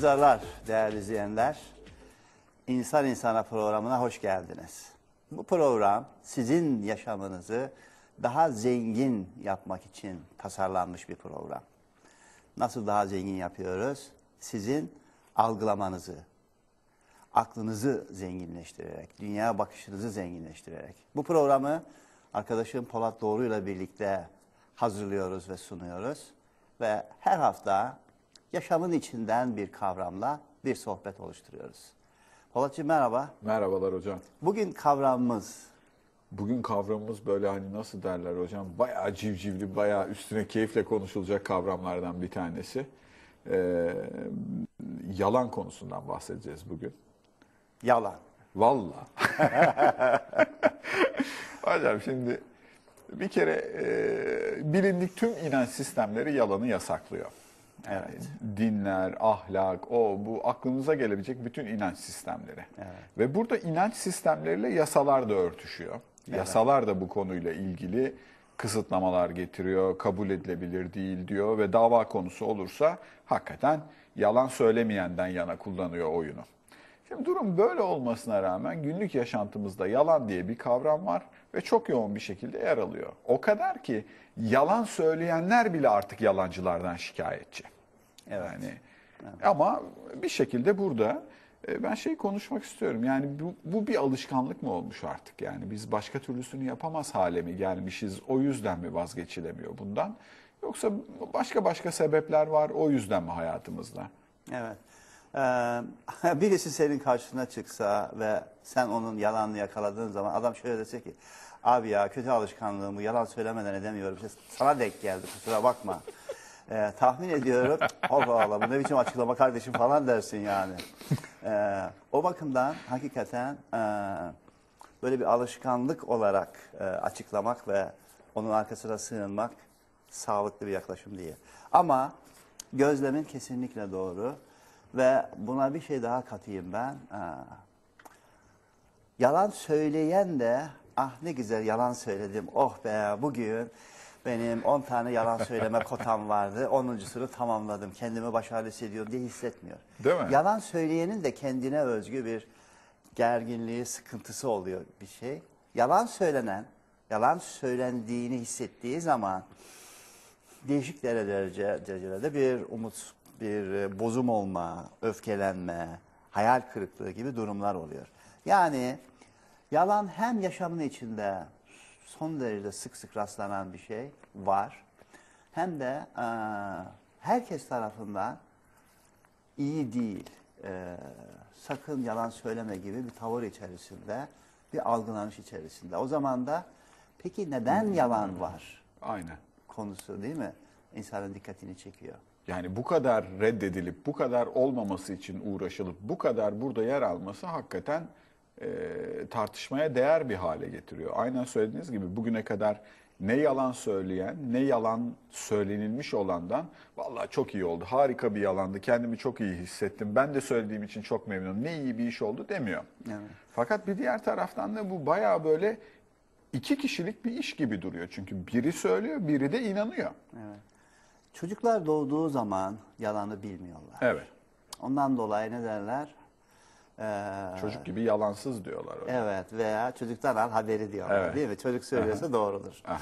pazarlar değerli izleyenler. İnsan İnsana programına hoş geldiniz. Bu program sizin yaşamınızı daha zengin yapmak için tasarlanmış bir program. Nasıl daha zengin yapıyoruz? Sizin algılamanızı, aklınızı zenginleştirerek, dünya bakışınızı zenginleştirerek. Bu programı arkadaşım Polat Doğru ile birlikte hazırlıyoruz ve sunuyoruz. Ve her hafta yaşamın içinden bir kavramla bir sohbet oluşturuyoruz. Polatcığım merhaba. Merhabalar hocam. Bugün kavramımız Bugün kavramımız böyle hani nasıl derler hocam bayağı civcivli, bayağı üstüne keyifle konuşulacak kavramlardan bir tanesi. Ee, yalan konusundan bahsedeceğiz bugün. yalan. Valla. hocam şimdi bir kere e, bilindik tüm inanç sistemleri yalanı yasaklıyor. Evet. dinler, ahlak, o bu aklınıza gelebilecek bütün inanç sistemleri. Ve burada inanç sistemleriyle yasalar da örtüşüyor. Yasalar da bu konuyla ilgili kısıtlamalar getiriyor, kabul edilebilir değil diyor ve dava konusu olursa hakikaten yalan söylemeyenden yana kullanıyor oyunu. Şimdi durum böyle olmasına rağmen günlük yaşantımızda yalan diye bir kavram var ve çok yoğun bir şekilde yer alıyor. O kadar ki yalan söyleyenler bile artık yalancılardan şikayetçi. Evet. Yani ama bir şekilde burada e, ben şey konuşmak istiyorum. Yani bu, bu bir alışkanlık mı olmuş artık? Yani biz başka türlüsünü yapamaz hale mi gelmişiz? O yüzden mi vazgeçilemiyor bundan? Yoksa başka başka sebepler var o yüzden mi hayatımızda? Evet. Ee, birisi senin karşına çıksa ve sen onun yalanını yakaladığın zaman adam şöyle dese ki abi ya kötü alışkanlığımı yalan söylemeden edemiyorum. İşte sana denk geldi kusura bakma. Ee, tahmin ediyorum Allah Allah bu ne biçim açıklama kardeşim falan dersin yani. Ee, o bakımdan hakikaten e, böyle bir alışkanlık olarak e, açıklamak ve onun arkasına sığınmak sağlıklı bir yaklaşım değil. Ama gözlemin kesinlikle doğru ve buna bir şey daha katayım ben. Ee, yalan söyleyen de ah ne güzel yalan söyledim oh be bugün benim 10 tane yalan söyleme kotam vardı. 10.sunu tamamladım. Kendimi başarılı hissediyorum diye hissetmiyor. Değil mi? Yalan söyleyenin de kendine özgü bir gerginliği, sıkıntısı oluyor bir şey. Yalan söylenen, yalan söylendiğini hissettiği zaman değişik derece, derecelerde bir umut, bir e, bozum olma, öfkelenme, hayal kırıklığı gibi durumlar oluyor. Yani yalan hem yaşamın içinde son derece sık sık rastlanan bir şey var. Hem de e, herkes tarafından iyi değil, e, sakın yalan söyleme gibi bir tavır içerisinde, bir algılanış içerisinde. O zaman da peki neden yalan var Aynen. konusu değil mi? İnsanın dikkatini çekiyor. Yani bu kadar reddedilip, bu kadar olmaması için uğraşılıp, bu kadar burada yer alması hakikaten e, tartışmaya değer bir hale getiriyor. Aynen söylediğiniz gibi bugüne kadar ne yalan söyleyen, ne yalan söylenilmiş olandan vallahi çok iyi oldu, harika bir yalandı, kendimi çok iyi hissettim, ben de söylediğim için çok memnunum, ne iyi bir iş oldu demiyor. Evet. Fakat bir diğer taraftan da bu bayağı böyle iki kişilik bir iş gibi duruyor. Çünkü biri söylüyor, biri de inanıyor. Çocuklar doğduğu zaman yalanı bilmiyorlar. Evet. Ondan dolayı ne derler? Ee, Çocuk gibi yalansız diyorlar. öyle. Evet veya çocuktan al haberi diyorlar Evet. değil mi? Çocuk söylüyorsa doğrudur. Aha.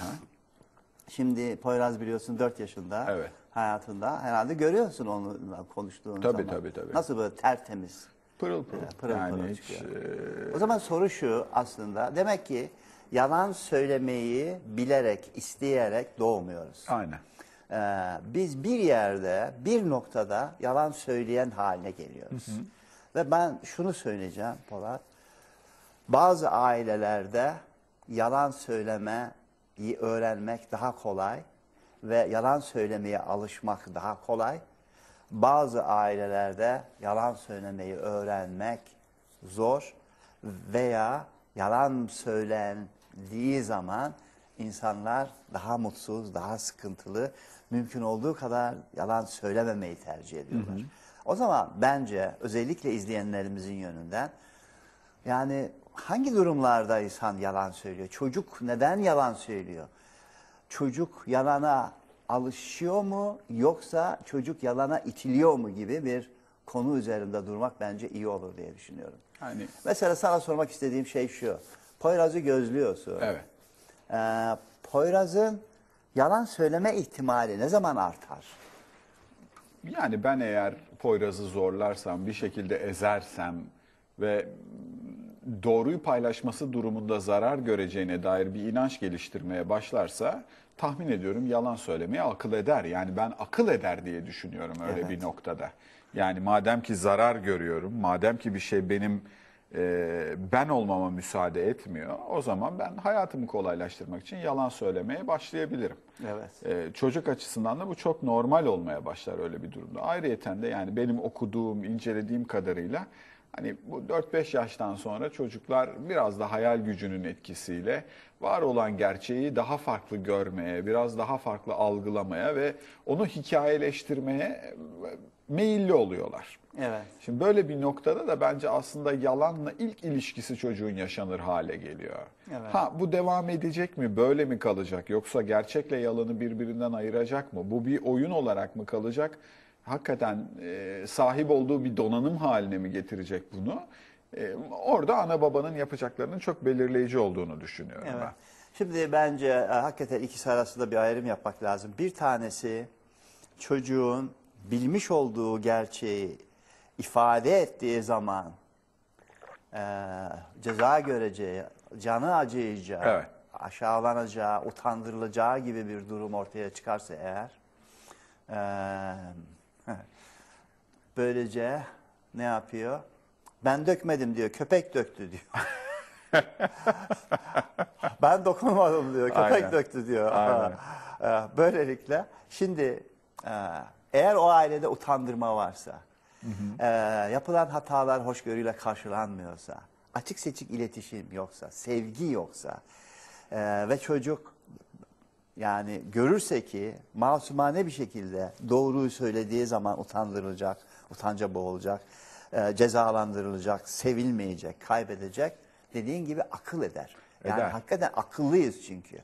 Şimdi Poyraz biliyorsun 4 yaşında Evet. hayatında herhalde görüyorsun onunla konuştuğun Tabii, zaman. tabii, tabii. Nasıl böyle tertemiz. Pırıl pırıl. pırıl yani pırıl hiç, e, O zaman soru şu aslında demek ki yalan söylemeyi bilerek, isteyerek doğmuyoruz. aynen. Ee, biz bir yerde, bir noktada yalan söyleyen haline geliyoruz. Ve ben şunu söyleyeceğim Polat. Bazı ailelerde yalan söylemeyi öğrenmek daha kolay ve yalan söylemeye alışmak daha kolay. Bazı ailelerde yalan söylemeyi öğrenmek zor veya yalan söylendiği zaman insanlar daha mutsuz, daha sıkıntılı, mümkün olduğu kadar yalan söylememeyi tercih ediyorlar. O zaman bence özellikle izleyenlerimizin yönünden yani hangi durumlarda insan yalan söylüyor? Çocuk neden yalan söylüyor? Çocuk yalana alışıyor mu yoksa çocuk yalana itiliyor mu gibi bir konu üzerinde durmak bence iyi olur diye düşünüyorum. Hani Mesela sana sormak istediğim şey şu. Poyraz'ı gözlüyorsun. evet. Ee, Poyraz'ın yalan söyleme ihtimali ne zaman artar? Yani ben eğer Poyraz'ı zorlarsam, bir şekilde ezersem ve doğruyu paylaşması durumunda zarar göreceğine dair bir inanç geliştirmeye başlarsa tahmin ediyorum yalan söylemeyi akıl eder. Yani ben akıl eder diye düşünüyorum öyle Evet. bir noktada. Yani madem ki zarar görüyorum, madem ki bir şey benim e, ben olmama müsaade etmiyor, o zaman ben hayatımı kolaylaştırmak için yalan söylemeye başlayabilirim. Evet. Ee, çocuk açısından da bu çok normal olmaya başlar öyle bir durumda. Ayrıyeten de yani benim okuduğum, incelediğim kadarıyla hani bu 4-5 yaştan sonra çocuklar biraz da hayal gücünün etkisiyle var olan gerçeği daha farklı görmeye, biraz daha farklı algılamaya ve onu hikayeleştirmeye e, meyilli oluyorlar. Evet. Şimdi böyle bir noktada da bence aslında yalanla ilk ilişkisi çocuğun yaşanır hale geliyor. Evet. Ha bu devam edecek mi, böyle mi kalacak yoksa gerçekle yalanı birbirinden ayıracak mı? Bu bir oyun olarak mı kalacak? Hakikaten e, sahip olduğu bir donanım haline mi getirecek bunu? E, orada ana babanın yapacaklarının çok belirleyici olduğunu düşünüyorum Evet. ben. Şimdi bence e, hakikaten ikisi arasında bir ayrım yapmak lazım. Bir tanesi çocuğun bilmiş olduğu gerçeği ifade ettiği zaman e, ceza göreceği, canı acıyacağı, Evet. aşağılanacağı, utandırılacağı gibi bir durum ortaya çıkarsa eğer e, böylece ne yapıyor? Ben dökmedim diyor, köpek döktü diyor. Ben dokunmadım diyor. Köpek Aynen. döktü diyor. Aynen. Ee, Böylelikle şimdi e, eğer o ailede utandırma varsa, e, yapılan hatalar hoşgörüyle karşılanmıyorsa, açık seçik iletişim yoksa, sevgi yoksa e, ve çocuk yani görürse ki masumane bir şekilde doğruyu söylediği zaman utandırılacak, utanca boğulacak, e, cezalandırılacak, sevilmeyecek, kaybedecek. Dediğin gibi akıl eder. Yani Eder. hakikaten akıllıyız çünkü.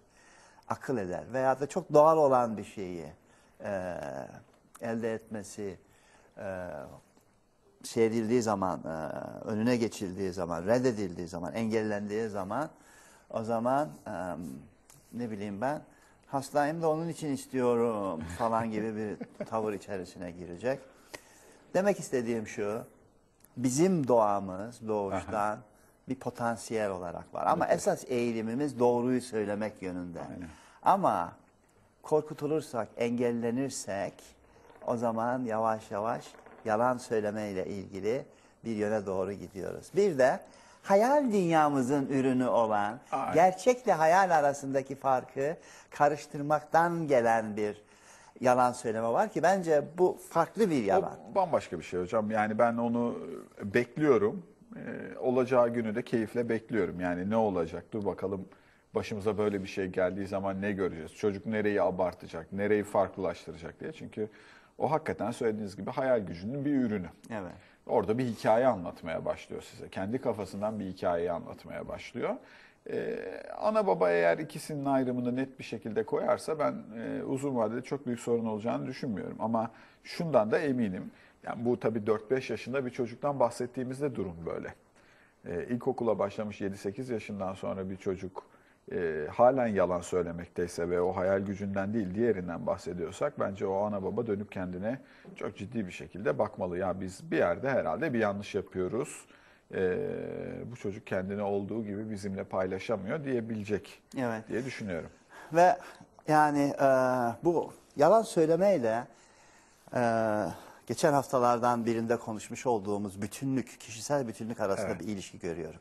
Akıl eder. Veya da çok doğal olan bir şeyi e, elde etmesi, e, edildiği zaman, e, önüne geçildiği zaman, reddedildiği zaman, engellendiği zaman o zaman e, ne bileyim ben hastayım da onun için istiyorum falan gibi bir tavır içerisine girecek. Demek istediğim şu, bizim doğamız doğuştan bir potansiyel olarak var. Ama esas eğilimimiz doğruyu söylemek yönünde. Aynen. Ama korkutulursak, engellenirsek o zaman yavaş yavaş yalan söylemeyle ilgili bir yöne doğru gidiyoruz. Bir de hayal dünyamızın ürünü olan Aynen. gerçekle hayal arasındaki farkı karıştırmaktan gelen bir yalan söyleme var ki bence bu farklı bir yalan. O bambaşka bir şey hocam. Yani ben onu bekliyorum. Ee, olacağı günü de keyifle bekliyorum. Yani ne olacak? Dur bakalım başımıza böyle bir şey geldiği zaman ne göreceğiz? Çocuk nereyi abartacak, nereyi farklılaştıracak diye. Çünkü o hakikaten söylediğiniz gibi hayal gücünün bir ürünü. Evet. Orada bir hikaye anlatmaya başlıyor size. Kendi kafasından bir hikayeyi anlatmaya başlıyor. Ee, ana baba eğer ikisinin ayrımını net bir şekilde koyarsa ben e, uzun vadede çok büyük sorun olacağını düşünmüyorum. Ama şundan da eminim. Yani bu tabii 4-5 yaşında bir çocuktan bahsettiğimizde durum böyle. Ee, ilkokula başlamış 7-8 yaşından sonra bir çocuk e, halen yalan söylemekteyse ve o hayal gücünden değil diğerinden bahsediyorsak bence o ana baba dönüp kendine çok ciddi bir şekilde bakmalı. Ya biz bir yerde herhalde bir yanlış yapıyoruz. Ee, bu çocuk kendini olduğu gibi bizimle paylaşamıyor diyebilecek Evet. diye düşünüyorum. Ve yani e, bu yalan söylemeyle e, geçen haftalardan birinde konuşmuş olduğumuz bütünlük, kişisel bütünlük arasında Evet. bir ilişki görüyorum.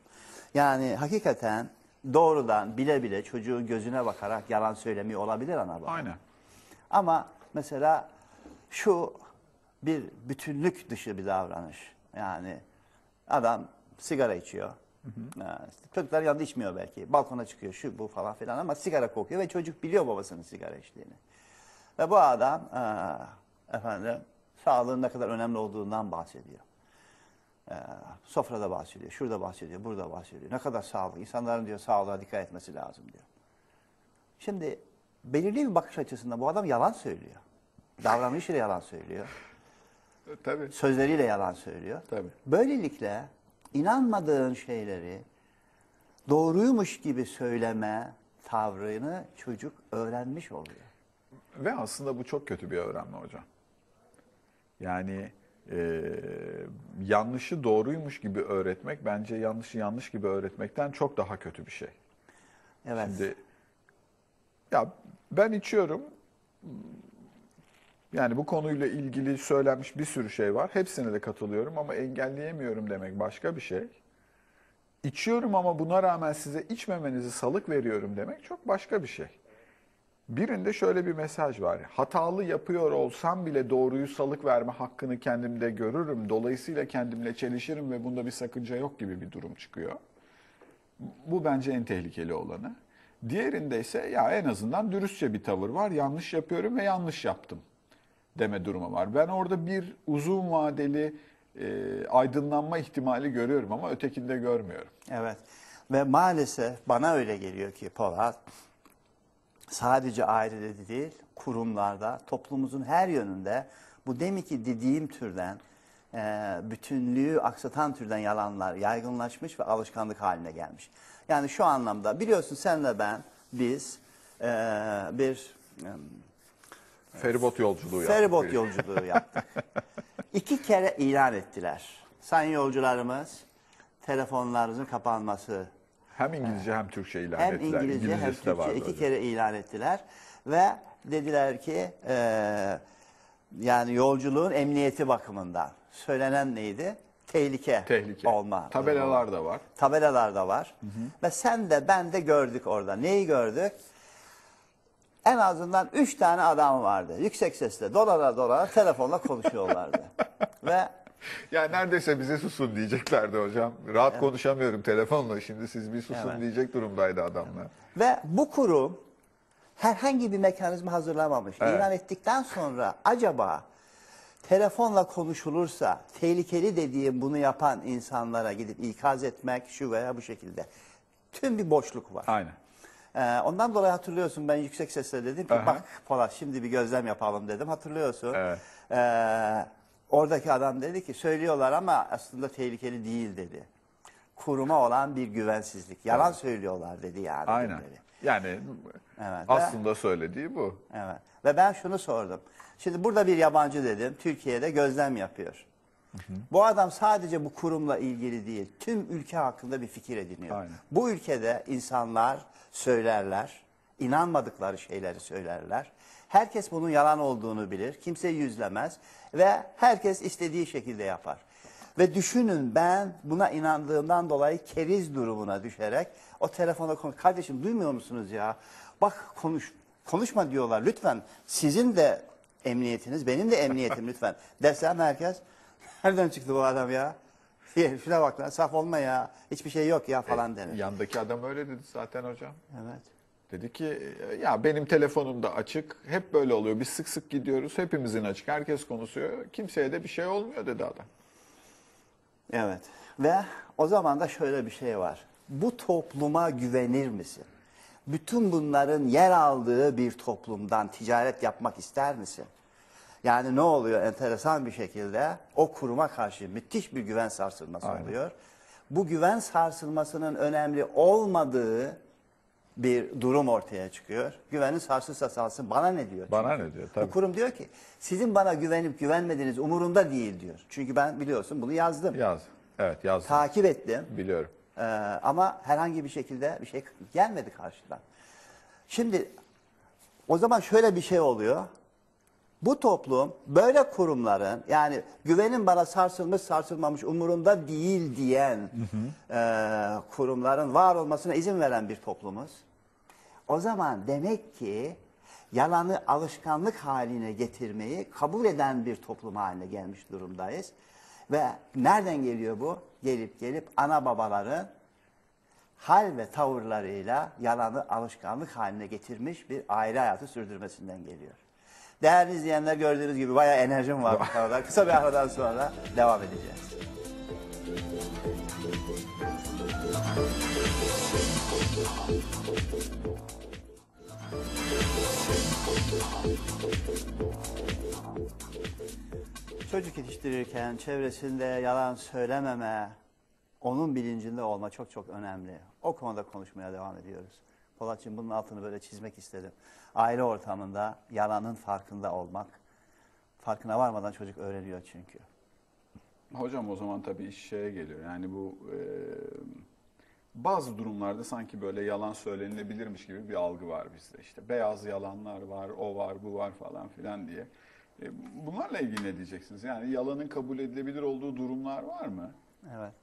Yani hakikaten doğrudan bile bile çocuğun gözüne bakarak yalan söylemiyor olabilir ana baba. Aynen. Ama mesela şu bir bütünlük dışı bir davranış. Yani adam sigara içiyor. Ha, işte Çocuklar yanında içmiyor belki. Balkona çıkıyor şu bu falan filan ama sigara kokuyor ve çocuk biliyor babasının sigara içtiğini. Ve bu adam eee, efendim sağlığın ne kadar önemli olduğundan bahsediyor. Eee, sofrada bahsediyor, şurada bahsediyor, burada bahsediyor. Ne kadar sağlık, insanların diyor sağlığa dikkat etmesi lazım diyor. Şimdi belirli bir bakış açısında bu adam yalan söylüyor. Davranışıyla yalan söylüyor. Tabii. Sözleriyle yalan söylüyor. Tabii. Böylelikle inanmadığın şeyleri doğruymuş gibi söyleme tavrını çocuk öğrenmiş oluyor. Ve aslında bu çok kötü bir öğrenme hocam. Yani e, yanlışı doğruymuş gibi öğretmek bence yanlışı yanlış gibi öğretmekten çok daha kötü bir şey. Evet. Şimdi ya ben içiyorum. Yani bu konuyla ilgili söylenmiş bir sürü şey var. Hepsine de katılıyorum ama engelleyemiyorum demek başka bir şey. İçiyorum ama buna rağmen size içmemenizi salık veriyorum demek çok başka bir şey. Birinde şöyle bir mesaj var. Hatalı yapıyor olsam bile doğruyu salık verme hakkını kendimde görürüm. Dolayısıyla kendimle çelişirim ve bunda bir sakınca yok gibi bir durum çıkıyor. Bu bence en tehlikeli olanı. Diğerinde ise ya en azından dürüstçe bir tavır var. Yanlış yapıyorum ve yanlış yaptım deme durumu var. Ben orada bir uzun vadeli e, aydınlanma ihtimali görüyorum ama ötekinde görmüyorum. Evet. Ve maalesef bana öyle geliyor ki Polat, sadece ailede de değil, kurumlarda, toplumumuzun her yönünde bu deminki dediğim türden, e, bütünlüğü aksatan türden yalanlar yaygınlaşmış ve alışkanlık haline gelmiş. Yani şu anlamda biliyorsun senle ben, biz e, bir e, Feribot yolculuğu yaptık. feribot yolculuğu yaptık. İki kere ilan ettiler. Sayın yolcularımız, telefonlarınızın kapanması Hem İngilizce hem Türkçe ilan hem ettiler. İngilizce hem İngilizcesi de Türkçe iki hocam. kere ilan ettiler ve dediler ki e, yani yolculuğun emniyeti bakımından söylenen neydi? Tehlike, Tehlike. olma. Tabelalar da var. Tabelalar da var. Ve sen de ben de gördük orada. Neyi gördük? En azından üç tane adam vardı. Yüksek sesle dolara dolara telefonla konuşuyorlardı. Ve Ya neredeyse bize susun diyeceklerdi hocam. Rahat konuşamıyorum telefonla. Şimdi siz bir susun Evet. diyecek durumdaydı adamlar. Ve bu kurum herhangi bir mekanizma hazırlamamış. Evet. İlan ettikten sonra acaba telefonla konuşulursa tehlikeli dediğim bunu yapan insanlara gidip ikaz etmek şu veya bu şekilde. Tüm bir boşluk var. Aynen. Ee, ondan dolayı hatırlıyorsun ben yüksek sesle dedim ki Aha. bak Polat şimdi bir gözlem yapalım dedim hatırlıyorsun. Evet. Ee, oradaki adam dedi ki söylüyorlar ama aslında tehlikeli değil dedi. Kuruma olan bir güvensizlik. Yalan söylüyorlar dedi yani. Aynen. dedi. Yani Evet. aslında söylediği bu. Evet. Ve ben şunu sordum. Şimdi burada bir yabancı dedim. Türkiye'de gözlem yapıyor. Bu adam sadece bu kurumla ilgili değil, tüm ülke hakkında bir fikir ediniyor. Aynen. Bu ülkede insanlar söylerler, inanmadıkları şeyleri söylerler. Herkes bunun yalan olduğunu bilir, kimse yüzlemez ve herkes istediği şekilde yapar. Ve düşünün ben buna inandığımdan dolayı keriz durumuna düşerek o telefona konuş. Kardeşim duymuyor musunuz ya? Bak konuş, konuşma diyorlar lütfen. Sizin de emniyetiniz, benim de emniyetim lütfen. Desem herkes nereden çıktı bu adam ya? Şuna bak lan saf olma ya. Hiçbir şey yok ya falan denir. Yandaki adam öyle dedi zaten hocam. Evet. Dedi ki ya benim telefonum da açık. Hep böyle oluyor. Biz sık sık gidiyoruz. Hepimizin açık. Herkes konuşuyor. Kimseye de bir şey olmuyor dedi adam. Evet. Ve o zaman da şöyle bir şey var. Bu topluma güvenir misin? Bütün bunların yer aldığı bir toplumdan ticaret yapmak ister misin? Yani ne oluyor enteresan bir şekilde o kuruma karşı müthiş bir güven sarsılması Aynen. oluyor. Bu güven sarsılmasının önemli olmadığı bir durum ortaya çıkıyor. Güvenin sarsılsa sarsın bana ne diyor? Bana ne diyor? Tabii. Bu kurum diyor ki sizin bana güvenip güvenmediğiniz umurumda değil diyor. Çünkü ben biliyorsun bunu yazdım. Yaz. Evet yazdım. Takip ettim. Biliyorum. Ee, ama herhangi bir şekilde bir şey gelmedi karşıdan. Şimdi o zaman şöyle bir şey oluyor. Bu toplum böyle kurumların yani güvenin bana sarsılmış sarsılmamış umurumda değil diyen e, kurumların var olmasına izin veren bir toplumuz. O zaman demek ki yalanı alışkanlık haline getirmeyi kabul eden bir toplum haline gelmiş durumdayız. Ve nereden geliyor bu? Gelip gelip ana babaların hal ve tavırlarıyla yalanı alışkanlık haline getirmiş bir aile hayatı sürdürmesinden geliyor. Değerli izleyenler gördüğünüz gibi bayağı enerjim var bu konuda. Kısa bir aradan sonra devam edeceğiz. Çocuk yetiştirirken çevresinde yalan söylememe, onun bilincinde olma çok çok önemli. O konuda konuşmaya devam ediyoruz. Polatçığım bunun altını böyle çizmek istedim. Aile ortamında yalanın farkında olmak. Farkına varmadan çocuk öğreniyor çünkü. Hocam o zaman tabii iş şeye geliyor. Yani bu e, bazı durumlarda sanki böyle yalan söylenilebilirmiş gibi bir algı var bizde. İşte beyaz yalanlar var, o var, bu var falan filan diye. E, bunlarla ilgili ne diyeceksiniz? Yani yalanın kabul edilebilir olduğu durumlar var mı? Evet.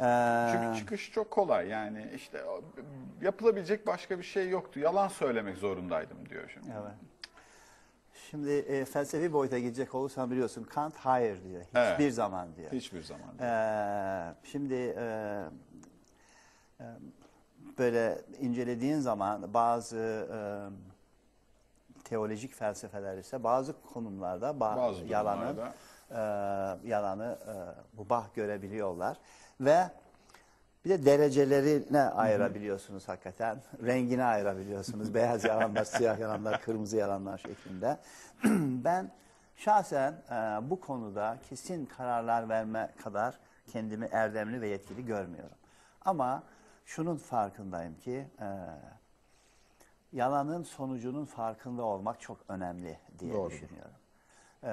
Çünkü Ee, çıkış çok kolay. Yani işte yapılabilecek başka bir şey yoktu. Yalan söylemek zorundaydım diyor şimdi. Evet. Şimdi e, felsefi boyuta gidecek olursan biliyorsun Kant hayır diyor. Evet. Hiçbir zaman diyor. Hiçbir zaman. değil. Ee, şimdi e, e, böyle incelediğin zaman bazı e, teolojik felsefeler ise bazı konumlarda ba- Bazı yalanı e, yalanı e, mubah görebiliyorlar ve bir de derecelerine ayırabiliyorsunuz hakikaten. Rengine ayırabiliyorsunuz. Beyaz yalanlar, siyah yalanlar, kırmızı yalanlar şeklinde. ben şahsen e, bu konuda kesin kararlar verme kadar kendimi erdemli ve yetkili görmüyorum. Ama şunun farkındayım ki e, yalanın sonucunun farkında olmak çok önemli diye Doğrudur. düşünüyorum. Ee,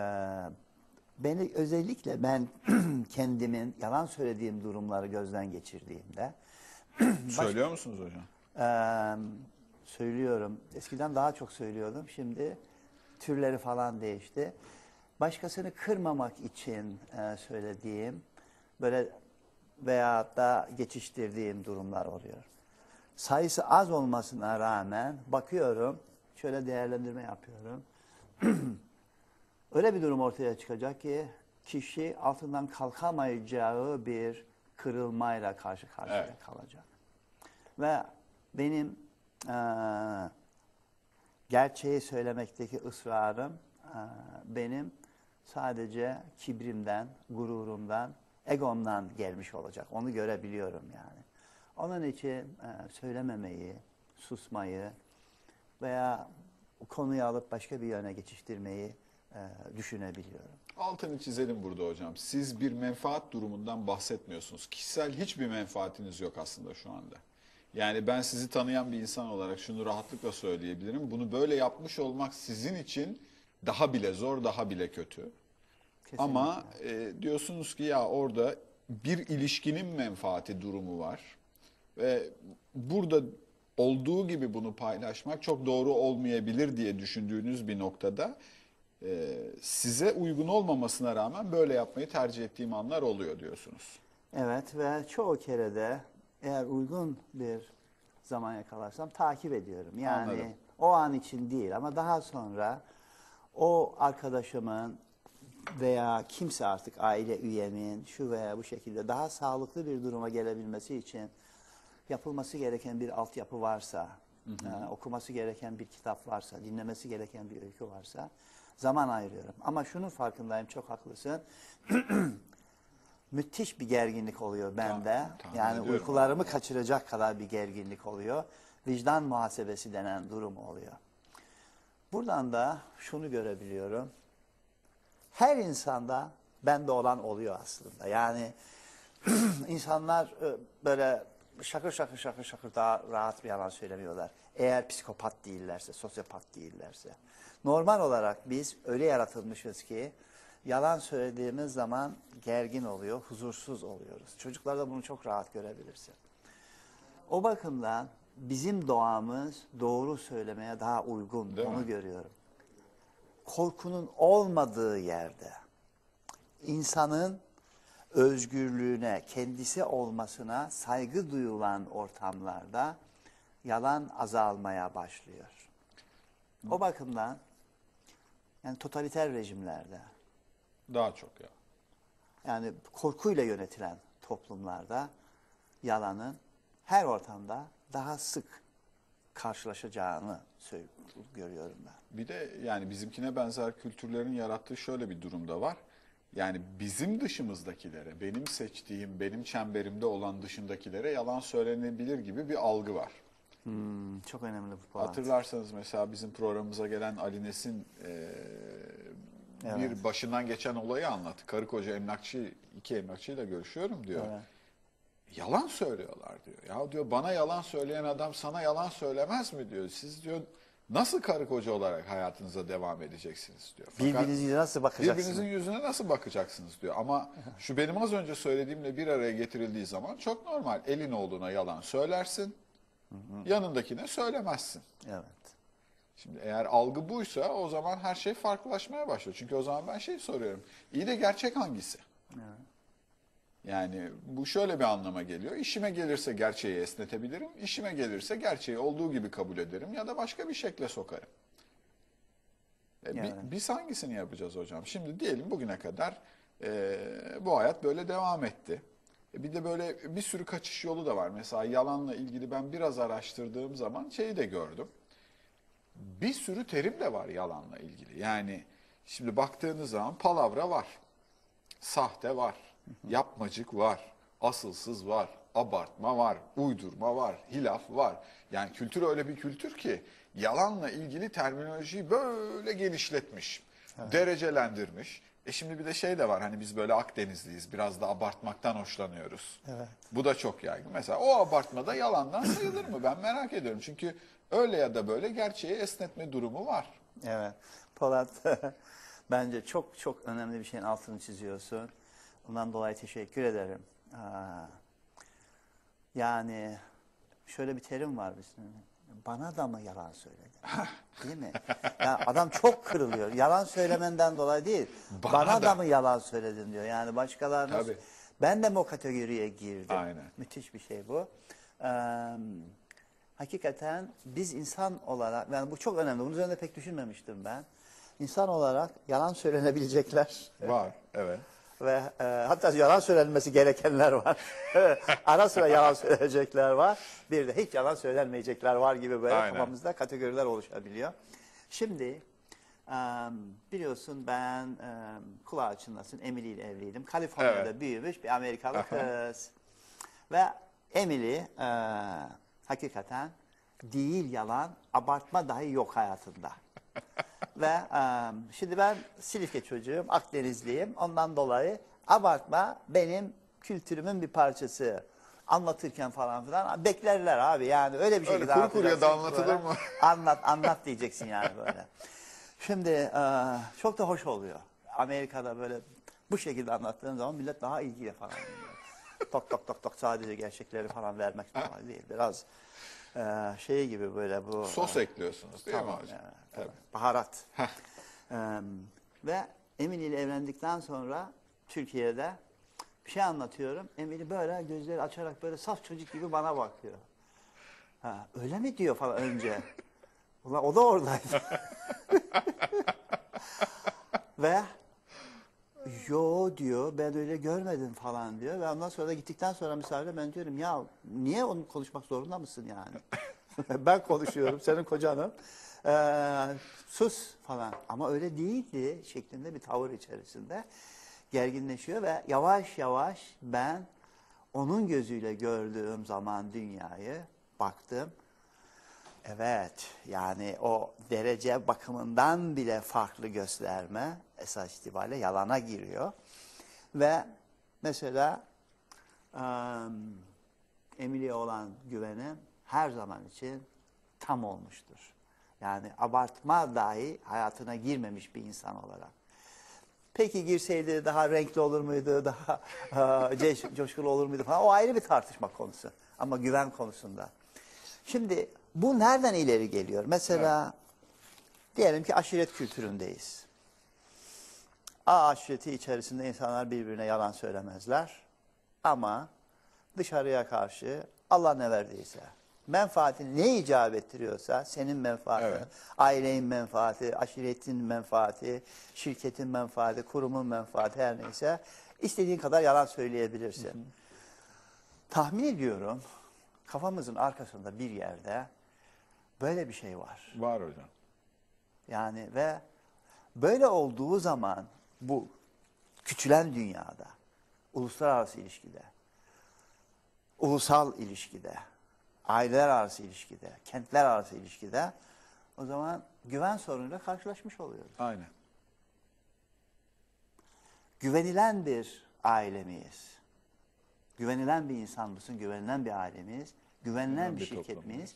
beni özellikle ben kendimin yalan söylediğim durumları gözden geçirdiğimde Söylüyor musunuz hocam? eee, söylüyorum. Eskiden daha çok söylüyordum. Şimdi türleri falan değişti. Başkasını kırmamak için eee, söylediğim böyle veya da geçiştirdiğim durumlar oluyor. Sayısı az olmasına rağmen bakıyorum, şöyle değerlendirme yapıyorum. Öyle bir durum ortaya çıkacak ki kişi altından kalkamayacağı bir kırılmayla karşı karşıya Evet. kalacak. Ve benim eee, gerçeği söylemekteki ısrarım eee, benim sadece kibrimden, gururumdan, egomdan gelmiş olacak. Onu görebiliyorum yani. Onun için eee, söylememeyi, susmayı veya konuyu alıp başka bir yöne geçiştirmeyi eee, düşünebiliyorum. Altını çizelim burada hocam. Siz bir menfaat durumundan bahsetmiyorsunuz. Kişisel hiçbir menfaatiniz yok aslında şu anda. Yani ben sizi tanıyan bir insan olarak şunu rahatlıkla söyleyebilirim. Bunu böyle yapmış olmak sizin için daha bile zor, daha bile kötü. Kesinlikle. Ama e, diyorsunuz ki ya orada bir ilişkinin menfaati durumu var. Ve burada olduğu gibi bunu paylaşmak çok doğru olmayabilir diye düşündüğünüz bir noktada e, size uygun olmamasına rağmen böyle yapmayı tercih ettiğim anlar oluyor diyorsunuz. Evet ve çoğu kere de eğer uygun bir zaman yakalarsam takip ediyorum. Yani Anladım. o an için değil ama daha sonra o arkadaşımın veya kimse artık aile üyemin şu veya bu şekilde daha sağlıklı bir duruma gelebilmesi için yapılması gereken bir altyapı varsa, e, okuması gereken bir kitap varsa, dinlemesi gereken bir öykü varsa zaman ayırıyorum. Ama şunun farkındayım, çok haklısın. Müthiş bir gerginlik oluyor bende. tahmin yani uykularımı kaçıracak kadar bir gerginlik oluyor. Vicdan muhasebesi denen durum oluyor. Buradan da şunu görebiliyorum. Her insanda bende olan oluyor aslında. Yani insanlar e, böyle şakır şakır şakır şakır daha rahat bir yalan söylemiyorlar. Eğer psikopat değillerse, sosyopat değillerse. Normal olarak biz öyle yaratılmışız ki yalan söylediğimiz zaman gergin oluyor, huzursuz oluyoruz. Çocuklarda bunu çok rahat görebilirsin. O bakımdan bizim doğamız doğru söylemeye daha uygun. Değil Onu mi? görüyorum. Korkunun olmadığı yerde insanın özgürlüğüne, kendisi olmasına saygı duyulan ortamlarda yalan azalmaya başlıyor. O bakımdan yani totaliter rejimlerde Daha çok ya. yani korkuyla yönetilen toplumlarda yalanın her ortamda daha sık karşılaşacağını görüyorum ben. Bir de yani bizimkine benzer kültürlerin yarattığı şöyle bir durumda var. Yani bizim dışımızdakilere, benim seçtiğim, benim çemberimde olan dışındakilere yalan söylenebilir gibi bir algı var. Hmm, çok önemli bu Polat. Hatırlarsanız mesela bizim programımıza gelen Ali Nesin e, bir Evet. başından geçen olayı anlattı. Karı koca emlakçı, iki emlakçıyla görüşüyorum diyor. Evet. Yalan söylüyorlar diyor. Ya diyor bana yalan söyleyen adam sana yalan söylemez mi diyor. Siz diyor nasıl karı koca olarak hayatınıza devam edeceksiniz diyor. Fakat Birbirinize nasıl bakacaksınız? birbirinizin yüzüne nasıl bakacaksınız diyor. Ama şu benim az önce söylediğimle bir araya getirildiği zaman çok normal. Elin olduğuna yalan söylersin. Yanındakine söylemezsin. Evet. Şimdi eğer algı buysa o zaman her şey farklılaşmaya başlıyor. Çünkü o zaman ben şey soruyorum. İyi de gerçek hangisi? Yani bu şöyle bir anlama geliyor. İşime gelirse gerçeği esnetebilirim. İşime gelirse gerçeği olduğu gibi kabul ederim ya da başka bir şekle sokarım. E, bi- Yani. biz hangisini yapacağız hocam? Şimdi diyelim bugüne kadar e, bu hayat böyle devam etti. E, bir de böyle bir sürü kaçış yolu da var. Mesela yalanla ilgili ben biraz araştırdığım zaman şeyi de gördüm. Bir sürü terim de var yalanla ilgili. Yani şimdi baktığınız zaman palavra var. Sahte var, yapmacık var, asılsız var, abartma var, uydurma var, hilaf var. Yani kültür öyle bir kültür ki yalanla ilgili terminolojiyi böyle genişletmiş, derecelendirmiş. E şimdi bir de şey de var hani biz böyle Akdenizliyiz biraz da abartmaktan hoşlanıyoruz. Evet. Bu da çok yaygın. Mesela o abartmada yalandan sayılır mı? Ben merak ediyorum. Çünkü öyle ya da böyle gerçeği esnetme durumu var. Evet. Polat bence çok çok önemli bir şeyin altını çiziyorsun. Ondan dolayı teşekkür ederim. Aa, yani şöyle bir terim var bizim. Bana da mı yalan söyledi? Değil mi? Yani adam çok kırılıyor. Yalan söylemenden dolayı değil. Bana Bana, da. da. mı yalan söyledin diyor. Yani başkalarına. Tabii. Ben de mi o kategoriye girdim? Aynen. Müthiş bir şey bu. Ee, hakikaten biz insan olarak, yani bu çok önemli. Bunun üzerinde pek düşünmemiştim ben. İnsan olarak yalan söylenebilecekler Var, evet. Ve e, hatta yalan söylenmesi gerekenler var. Ara sıra yalan söyleyecekler var. Bir de hiç yalan söylenmeyecekler var gibi böyle Aynen. kafamızda kategoriler oluşabiliyor. Şimdi e, biliyorsun ben e, kulağı çınlasın Emily ile evliydim. Kaliforniya'da Evet. büyümüş bir Amerikalı kız. Ve Emily e, hakikaten değil yalan, abartma dahi yok hayatında. Ve e, şimdi ben Silifke çocuğum, Akdenizliyim. Ondan dolayı abartma benim kültürümün bir parçası. Anlatırken falan filan beklerler abi yani öyle bir Öyle şekilde kuru kuruya da anlatılır mı? Anlat anlat diyeceksin yani böyle. Şimdi e, çok da hoş oluyor. Amerika'da böyle bu şekilde anlattığın zaman millet daha ilgiyle falan tok tok tok tok sadece gerçekleri falan vermek falan değil. Biraz e, şey gibi böyle bu. Sos ekliyorsunuz değil Tamam, mi hocam? evet, Tabii. Baharat. Ee, ve Emine ile evlendikten sonra Türkiye'de bir şey anlatıyorum. Emine böyle gözleri açarak böyle saf çocuk gibi bana bakıyor. Ha, öyle mi diyor falan önce. Ulan o da oradaydı. ve yo diyor ben öyle görmedim falan diyor. Ve ondan sonra da gittikten sonra misafire ben diyorum ya niye onu konuşmak zorunda mısın yani? ben konuşuyorum senin kocanım. Ee, sus falan. Ama öyle değildi şeklinde bir tavır içerisinde gerginleşiyor ve yavaş yavaş ben onun gözüyle gördüğüm zaman dünyayı baktım. Evet yani o derece bakımından bile farklı gösterme esas itibariyle yalana giriyor. Ve mesela em, Emily'e olan güvenim her zaman için tam olmuştur. Yani abartma dahi hayatına girmemiş bir insan olarak. Peki girseydi daha renkli olur muydu, daha coşkulu olur muydu falan o ayrı bir tartışma konusu. Ama güven konusunda. Şimdi bu nereden ileri geliyor? Mesela diyelim ki aşiret kültüründeyiz. A aşireti içerisinde insanlar birbirine yalan söylemezler. Ama dışarıya karşı Allah ne verdiyse, menfaatini ne icap ettiriyorsa, senin menfaatin, Evet. ailenin menfaati, aşiretin menfaati, şirketin menfaati, kurumun menfaati her neyse, istediğin kadar yalan söyleyebilirsin. Tahmin ediyorum kafamızın arkasında bir yerde böyle bir şey var. Var hocam. Yani ve böyle olduğu zaman bu küçülen dünyada, uluslararası ilişkide, ulusal ilişkide, aileler arası ilişkide, kentler arası ilişkide o zaman güven sorunuyla karşılaşmış oluyoruz. Aynen. Güvenilen bir aile miyiz? Güvenilen bir insan mısın? Güvenilen bir aile miyiz? Güvenilen Güvenilen bir şirket miyiz?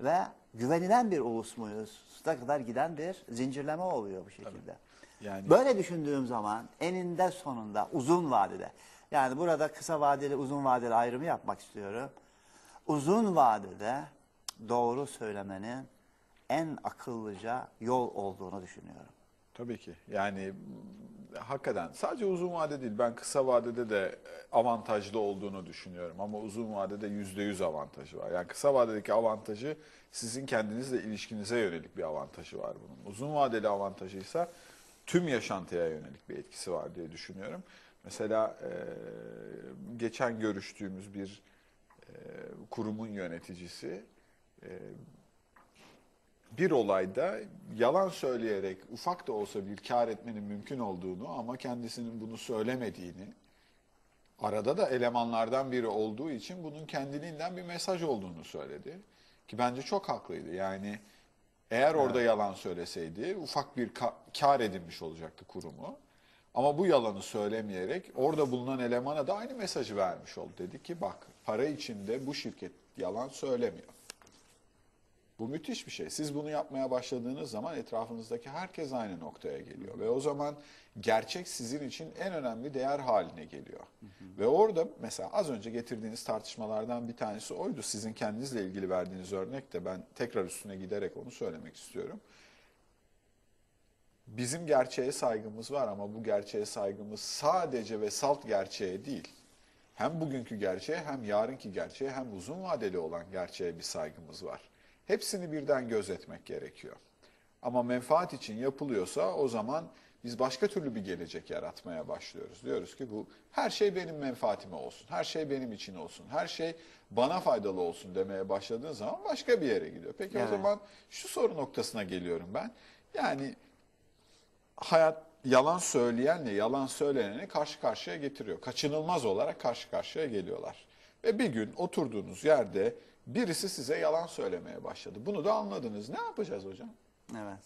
Ve güvenilen bir ulus muyuz? Da kadar giden bir zincirleme oluyor bu şekilde. Yani Böyle düşündüğüm zaman eninde sonunda uzun vadede yani burada kısa vadeli uzun vadeli ayrımı yapmak istiyorum. Uzun vadede doğru söylemenin en akıllıca yol olduğunu düşünüyorum. Tabii ki. Yani hakikaten sadece uzun vade değil. Ben kısa vadede de e, avantajlı olduğunu düşünüyorum. Ama uzun vadede yüzde yüz avantajı var. Yani kısa vadedeki avantajı sizin kendinizle ilişkinize yönelik bir avantajı var bunun. Uzun vadeli avantajı ise tüm yaşantıya yönelik bir etkisi var diye düşünüyorum. Mesela e, geçen görüştüğümüz bir e, kurumun yöneticisi bir olayda yalan söyleyerek ufak da olsa bir kar etmenin mümkün olduğunu ama kendisinin bunu söylemediğini, arada da elemanlardan biri olduğu için bunun kendiliğinden bir mesaj olduğunu söyledi. Ki bence çok haklıydı. Yani eğer orada yalan söyleseydi ufak bir ka- kar edinmiş olacaktı kurumu. Ama bu yalanı söylemeyerek orada bulunan elemana da aynı mesajı vermiş oldu. Dedi ki bak para içinde bu şirket yalan söylemiyor. Bu müthiş bir şey. Siz bunu yapmaya başladığınız zaman etrafınızdaki herkes aynı noktaya geliyor. Ve o zaman gerçek sizin için en önemli değer haline geliyor. Ve orada mesela az önce getirdiğiniz tartışmalardan bir tanesi oydu. Sizin kendinizle ilgili verdiğiniz örnek de ben tekrar üstüne giderek onu söylemek istiyorum. Bizim gerçeğe saygımız var ama bu gerçeğe saygımız sadece ve salt gerçeğe değil. Hem bugünkü gerçeğe hem yarınki gerçeğe hem uzun vadeli olan gerçeğe bir saygımız var. Hepsini birden gözetmek gerekiyor. Ama menfaat için yapılıyorsa o zaman biz başka türlü bir gelecek yaratmaya başlıyoruz. Diyoruz ki bu her şey benim menfaatime olsun, her şey benim için olsun, her şey bana faydalı olsun demeye başladığın zaman başka bir yere gidiyor. Peki Evet. o zaman şu soru noktasına geliyorum ben. Yani hayat yalan söyleyenle yalan söyleneni karşı karşıya getiriyor. Kaçınılmaz olarak karşı karşıya geliyorlar. Ve bir gün oturduğunuz yerde birisi size yalan söylemeye başladı. Bunu da anladınız. Ne yapacağız hocam? Evet.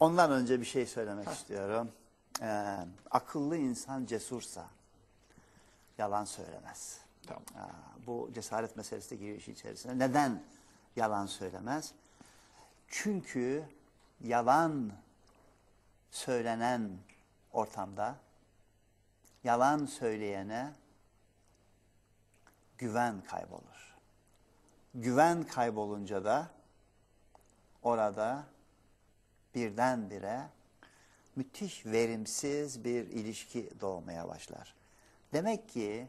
Ondan önce bir şey söylemek istiyorum. Ee, akıllı insan cesursa yalan söylemez. Tamam. Aa, bu cesaret meselesi de giriyor işin içerisine. Neden yalan söylemez? Çünkü yalan söylenen ortamda yalan söyleyene güven kaybolur. Güven kaybolunca da orada birdenbire müthiş verimsiz bir ilişki doğmaya başlar. Demek ki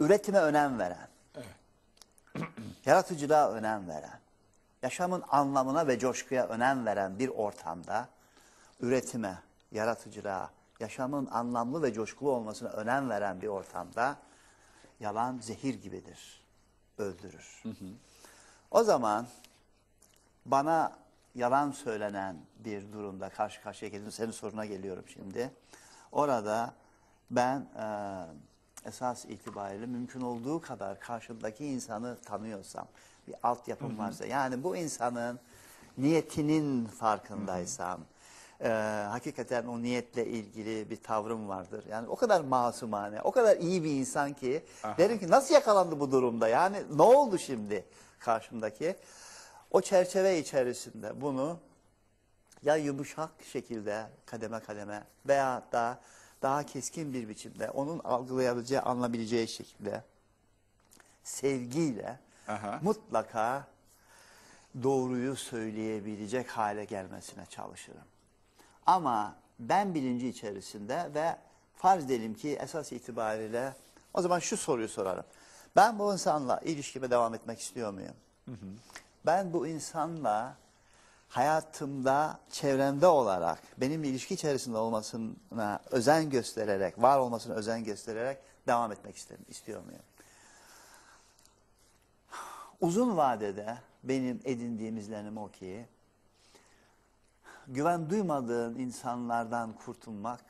üretime önem veren, yaratıcılığa önem veren, yaşamın anlamına ve coşkuya önem veren bir ortamda üretime, yaratıcılığa, yaşamın anlamlı ve coşkulu olmasına önem veren bir ortamda yalan zehir gibidir, öldürür. O zaman bana yalan söylenen bir durumda karşı karşıya geldim. Senin soruna geliyorum şimdi. Orada ben e, esas itibariyle mümkün olduğu kadar karşımdaki insanı tanıyorsam, bir altyapım varsa, yani bu insanın niyetinin farkındaysam, e, hakikaten o niyetle ilgili bir tavrım vardır. Yani o kadar masumane, o kadar iyi bir insan ki derim ki nasıl yakalandı bu durumda? Yani ne oldu şimdi karşımdaki? O çerçeve içerisinde bunu ya yumuşak şekilde kademe kademe veya da daha keskin bir biçimde onun algılayabileceği, anlayabileceği şekilde sevgiyle Aha. mutlaka doğruyu söyleyebilecek hale gelmesine çalışırım. Ama ben bilinci içerisinde ve farz edelim ki esas itibariyle o zaman şu soruyu sorarım. Ben bu insanla ilişkime devam etmek istiyor muyum? Ben bu insanla hayatımda, çevremde olarak benimle ilişki içerisinde olmasına özen göstererek, var olmasına özen göstererek devam etmek isterim, istiyor muyum? Uzun vadede benim edindiğim izlenim o ki, güven duymadığın insanlardan kurtulmak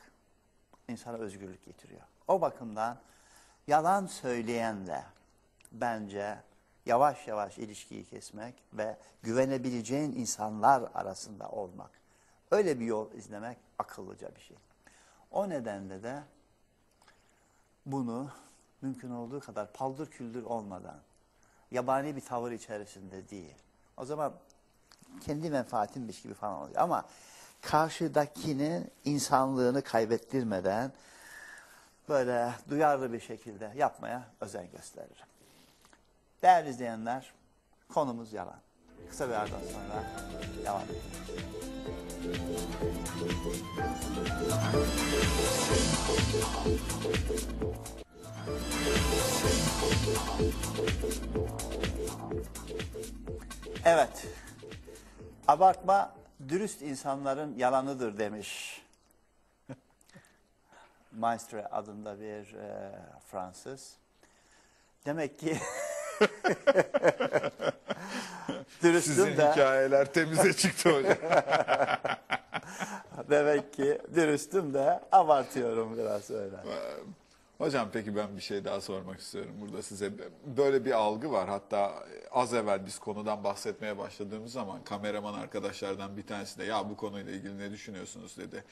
insana özgürlük getiriyor. O bakımdan yalan söyleyenle bence yavaş yavaş ilişkiyi kesmek ve güvenebileceğin insanlar arasında olmak. Öyle bir yol izlemek akıllıca bir şey. O nedenle de bunu mümkün olduğu kadar paldır küldür olmadan, yabani bir tavır içerisinde değil. O zaman kendi menfaatimmiş gibi falan oluyor. Ama karşıdakinin insanlığını kaybettirmeden böyle duyarlı bir şekilde yapmaya özen gösteririm. Değerli izleyenler, konumuz yalan. Kısa bir aradan sonra devam edelim. Evet, abartma dürüst insanların yalanıdır demiş. Maistre adında bir e, Fransız. Demek ki dürüstüm Sizin de hikayeler temize çıktı hocam. demek ki dürüstüm de abartıyorum biraz öyle. Hocam peki ben bir şey daha sormak istiyorum burada size. Böyle bir algı var. Hatta az evvel biz konudan bahsetmeye başladığımız zaman kameraman arkadaşlardan bir tanesi de ya bu konuyla ilgili ne düşünüyorsunuz dedi.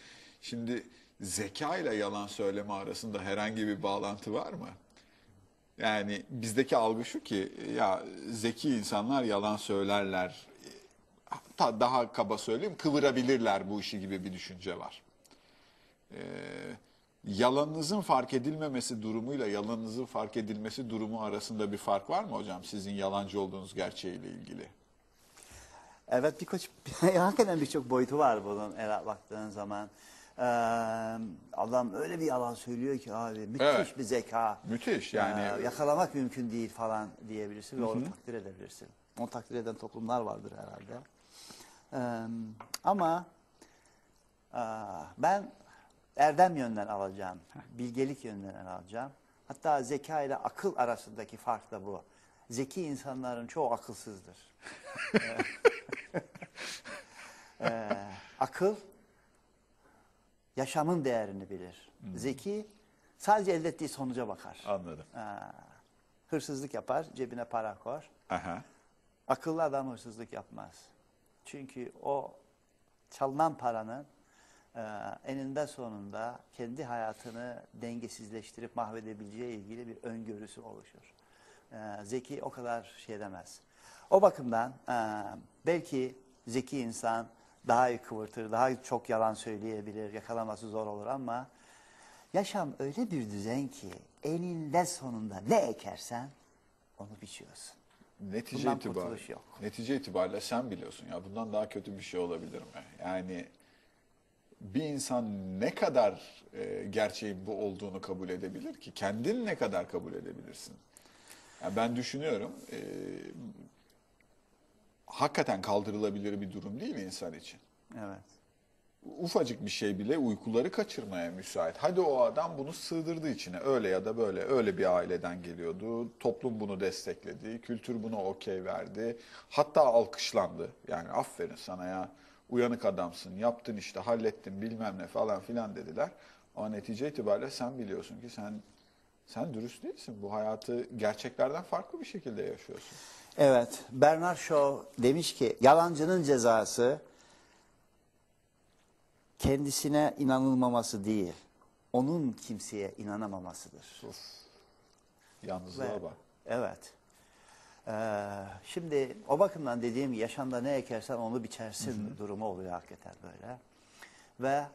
Şimdi zeka ile yalan söyleme arasında herhangi bir bağlantı var mı? Yani bizdeki algı şu ki ya zeki insanlar yalan söylerler. Hatta daha kaba söyleyeyim kıvırabilirler bu işi gibi bir düşünce var. Ee, yalanınızın fark edilmemesi durumuyla yalanınızın fark edilmesi durumu arasında bir fark var mı hocam sizin yalancı olduğunuz gerçeğiyle ilgili? Evet birkaç hakikaten birçok boyutu var bunun eğer baktığın zaman. Ee, adam öyle bir yalan söylüyor ki abi müthiş Evet. bir zeka. Müthiş yani. Ee, yakalamak mümkün değil falan diyebilirsin ve onu takdir edebilirsin. Onu takdir eden toplumlar vardır herhalde. Ee, ama aa, ben erdem yönden alacağım, bilgelik yönden alacağım. Hatta zeka ile akıl arasındaki fark da bu. Zeki insanların çoğu akılsızdır. Ee, akıl yaşamın değerini bilir. Zeki sadece elde ettiği sonuca bakar. Anladım. Ee, hırsızlık yapar, cebine para koyar. Aha. Akıllı adam hırsızlık yapmaz. Çünkü o çalınan paranın e, eninde sonunda kendi hayatını dengesizleştirip mahvedebileceği ilgili bir öngörüsü oluşur. E, zeki o kadar şey demez. O bakımdan e, belki zeki insan daha iyi kıvırtır, daha çok yalan söyleyebilir, yakalaması zor olur ama yaşam öyle bir düzen ki eninde sonunda ne ekersen onu biçiyorsun. Netice Bundan itibariyle, yok. netice itibariyle sen biliyorsun ya bundan daha kötü bir şey olabilir mi? Yani bir insan ne kadar e, gerçeğin bu olduğunu kabul edebilir ki? Kendin ne kadar kabul edebilirsin? Yani ben düşünüyorum e, hakikaten kaldırılabilir bir durum değil insan için. Evet. ufacık bir şey bile uykuları kaçırmaya müsait. Hadi o adam bunu sığdırdı içine öyle ya da böyle öyle bir aileden geliyordu. Toplum bunu destekledi, kültür buna okey verdi. Hatta alkışlandı. Yani aferin sana ya uyanık adamsın, yaptın işte hallettin bilmem ne falan filan dediler. Ama netice itibariyle sen biliyorsun ki sen sen dürüst değilsin. Bu hayatı gerçeklerden farklı bir şekilde yaşıyorsun. Evet, Bernard Shaw demiş ki yalancının cezası kendisine inanılmaması değil, onun kimseye inanamamasıdır. Yalnızlığa Ve- bak. Evet. Ee, şimdi o bakımdan dediğim yaşamda ne ekersen onu biçersin durumu oluyor hakikaten böyle. Ve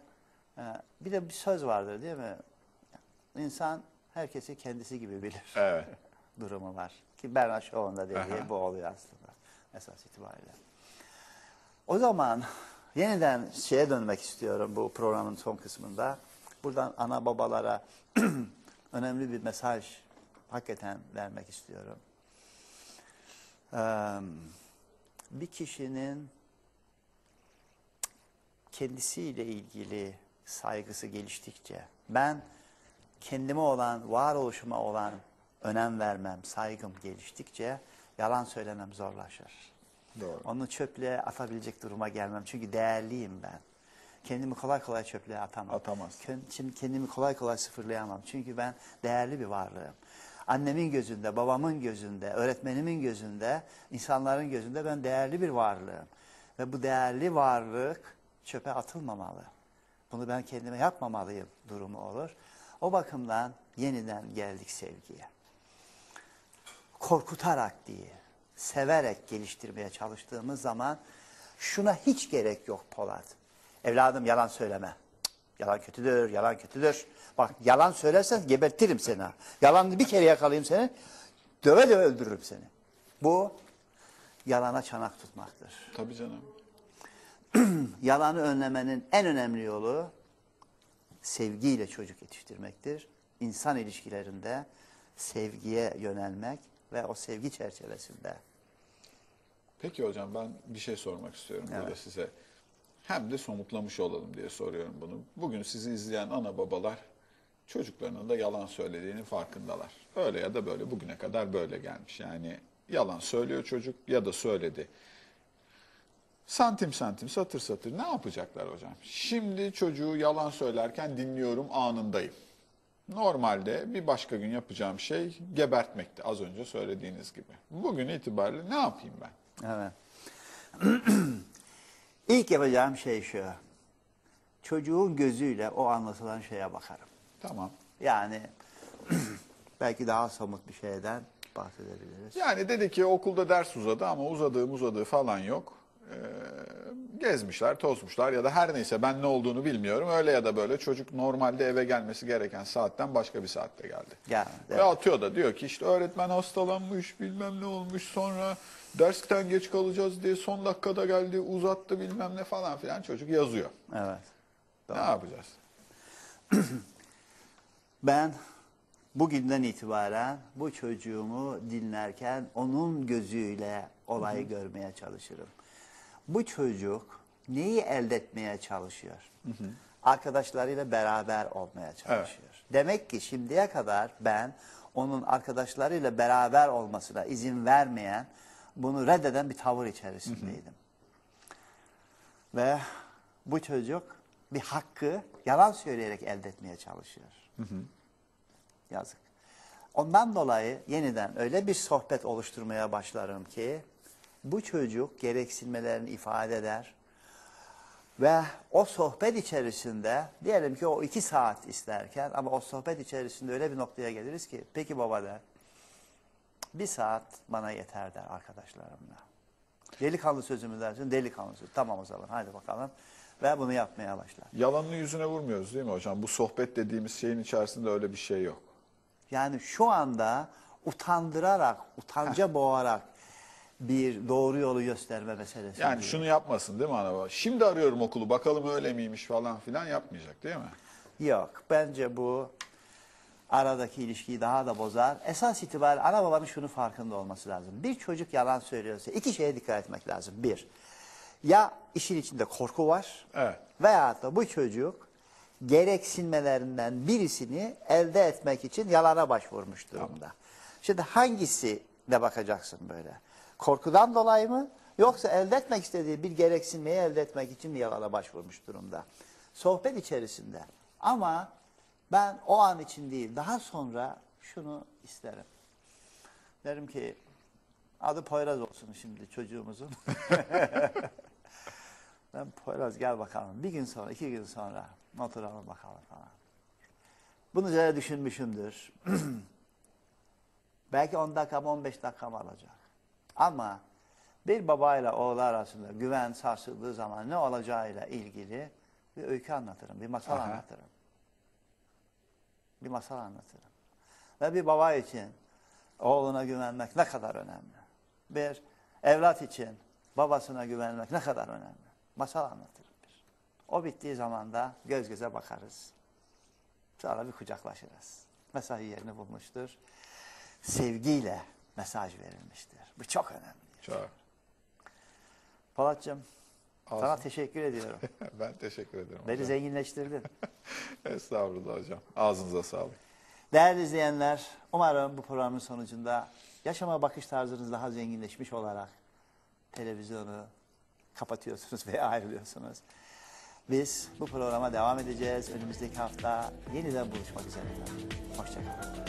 e, bir de bir söz vardır değil mi? İnsan herkesi kendisi gibi bilir. Evet. durumu var. Ki Bernard Shaw'un dediği Aha. bu oluyor aslında esas itibariyle. O zaman yeniden şeye dönmek istiyorum bu programın son kısmında. Buradan ana babalara önemli bir mesaj hakikaten vermek istiyorum. Bir kişinin kendisiyle ilgili saygısı geliştikçe, ben kendime olan, varoluşuma olan önem vermem, saygım geliştikçe yalan söylemem zorlaşır. Doğru. Onu çöplüğe atabilecek duruma gelmem. Çünkü değerliyim ben. Kendimi kolay kolay çöplüğe atamam. Kend- Şimdi kendimi kolay kolay sıfırlayamam. Çünkü ben değerli bir varlığım. Annemin gözünde, babamın gözünde, öğretmenimin gözünde, insanların gözünde ben değerli bir varlığım. Ve bu değerli varlık çöpe atılmamalı. Bunu ben kendime yapmamalıyım durumu olur. O bakımdan yeniden geldik sevgiye. Korkutarak değil, severek geliştirmeye çalıştığımız zaman şuna hiç gerek yok Polat. Evladım yalan söyleme. Yalan kötüdür, yalan kötüdür. Bak yalan söylersen gebertirim seni. ha. Yalanı bir kere yakalayayım seni, döve döve öldürürüm seni. Bu yalana çanak tutmaktır. Tabii canım. Yalanı önlemenin en önemli yolu sevgiyle çocuk yetiştirmektir. İnsan ilişkilerinde sevgiye yönelmek ve o sevgi çerçevesinde. Peki hocam ben bir şey sormak istiyorum burada Evet. size. Hem de somutlamış olalım diye soruyorum bunu. Bugün sizi izleyen ana babalar çocuklarının da yalan söylediğinin farkındalar. Öyle ya da böyle bugüne kadar böyle gelmiş. Yani yalan söylüyor çocuk ya da söyledi. Santim santim satır satır ne yapacaklar hocam? Şimdi çocuğu yalan söylerken dinliyorum anındayım. Normalde bir başka gün yapacağım şey gebertmekti az önce söylediğiniz gibi. Bugün itibariyle ne yapayım ben? Evet. İlk yapacağım şey şu. Çocuğun gözüyle o anlatılan şeye bakarım. Tamam. Yani belki daha somut bir şeyden bahsedebiliriz. Yani dedi ki okulda ders uzadı ama uzadığı uzadığı falan yok. Ee, gezmişler, tozmuşlar ya da her neyse ben ne olduğunu bilmiyorum. Öyle ya da böyle çocuk normalde eve gelmesi gereken saatten başka bir saatte geldi. Yani, Ve evet. atıyor da diyor ki işte öğretmen hastalanmış bilmem ne olmuş sonra dersten geç kalacağız diye son dakikada geldi uzattı bilmem ne falan filan çocuk yazıyor. evet. Ne yapacağız? Ben bugünden itibaren bu çocuğumu dinlerken onun gözüyle olayı görmeye çalışırım. Bu çocuk neyi elde etmeye çalışıyor? Arkadaşlarıyla beraber olmaya çalışıyor. Demek ki şimdiye kadar ben onun arkadaşlarıyla beraber olmasına izin vermeyen, bunu reddeden bir tavır içerisindeydim. Ve bu çocuk bir hakkı yalan söyleyerek elde etmeye çalışıyor. Yazık. Ondan dolayı yeniden öyle bir sohbet oluşturmaya başlarım ki bu çocuk gereksinmelerini ifade eder ve o sohbet içerisinde diyelim ki o iki saat isterken ama o sohbet içerisinde öyle bir noktaya geliriz ki peki baba der bir saat bana yeter der arkadaşlarımla. Delikanlı sözümü dersin delikanlı söz. Tamam o zaman hadi bakalım ve bunu yapmaya başlar. Yalanını yüzüne vurmuyoruz değil mi hocam? Bu sohbet dediğimiz şeyin içerisinde öyle bir şey yok. Yani şu anda utandırarak, utanca boğarak bir doğru yolu gösterme meselesi. Yani değil. şunu yapmasın değil mi ana baba? Şimdi arıyorum okulu bakalım öyle miymiş falan filan yapmayacak değil mi? Yok. Bence bu aradaki ilişkiyi daha da bozar. Esas itibariyle ana babanın şunu farkında olması lazım. Bir çocuk yalan söylüyorsa iki şeye dikkat etmek lazım. Bir, ya işin içinde korku var Evet. veyahut da bu çocuk gereksinmelerinden birisini elde etmek için yalana başvurmuş durumda. Şimdi hangisine bakacaksın böyle? Korkudan dolayı mı? Yoksa elde etmek istediği bir gereksinmeyi elde etmek için mi yalana başvurmuş durumda? Sohbet içerisinde. Ama ben o an için değil, daha sonra şunu isterim. Derim ki adı Poyraz olsun şimdi çocuğumuzun. Ben Poyraz gel bakalım. Bir gün sonra, iki gün sonra oturalım bakalım falan. Bunun üzerine düşünmüşümdür. Belki 10 dakika mı 15 dakika alacak. Ama bir babayla oğlu arasında güven sarsıldığı zaman ne olacağıyla ilgili bir öykü anlatırım, bir masal Aha. anlatırım. Bir masal anlatırım. Ve bir baba için oğluna güvenmek ne kadar önemli. Bir evlat için babasına güvenmek ne kadar önemli. Masal anlatırım bir. O bittiği zaman da göz göze bakarız. Sonra bir kucaklaşırız. Mesaj yerini bulmuştur. Sevgiyle mesaj verilmiştir. Bu çok önemli. Çok. Polatcığım sana Ağzın- teşekkür ediyorum. ben teşekkür ederim Beni hocam. zenginleştirdin. Estağfurullah hocam. Ağzınıza sağlık. Değerli izleyenler, umarım bu programın sonucunda yaşama bakış tarzınız daha zenginleşmiş olarak televizyonu kapatıyorsunuz veya ayrılıyorsunuz. Biz bu programa devam edeceğiz. Önümüzdeki hafta yeniden buluşmak üzere. Hoşçakalın.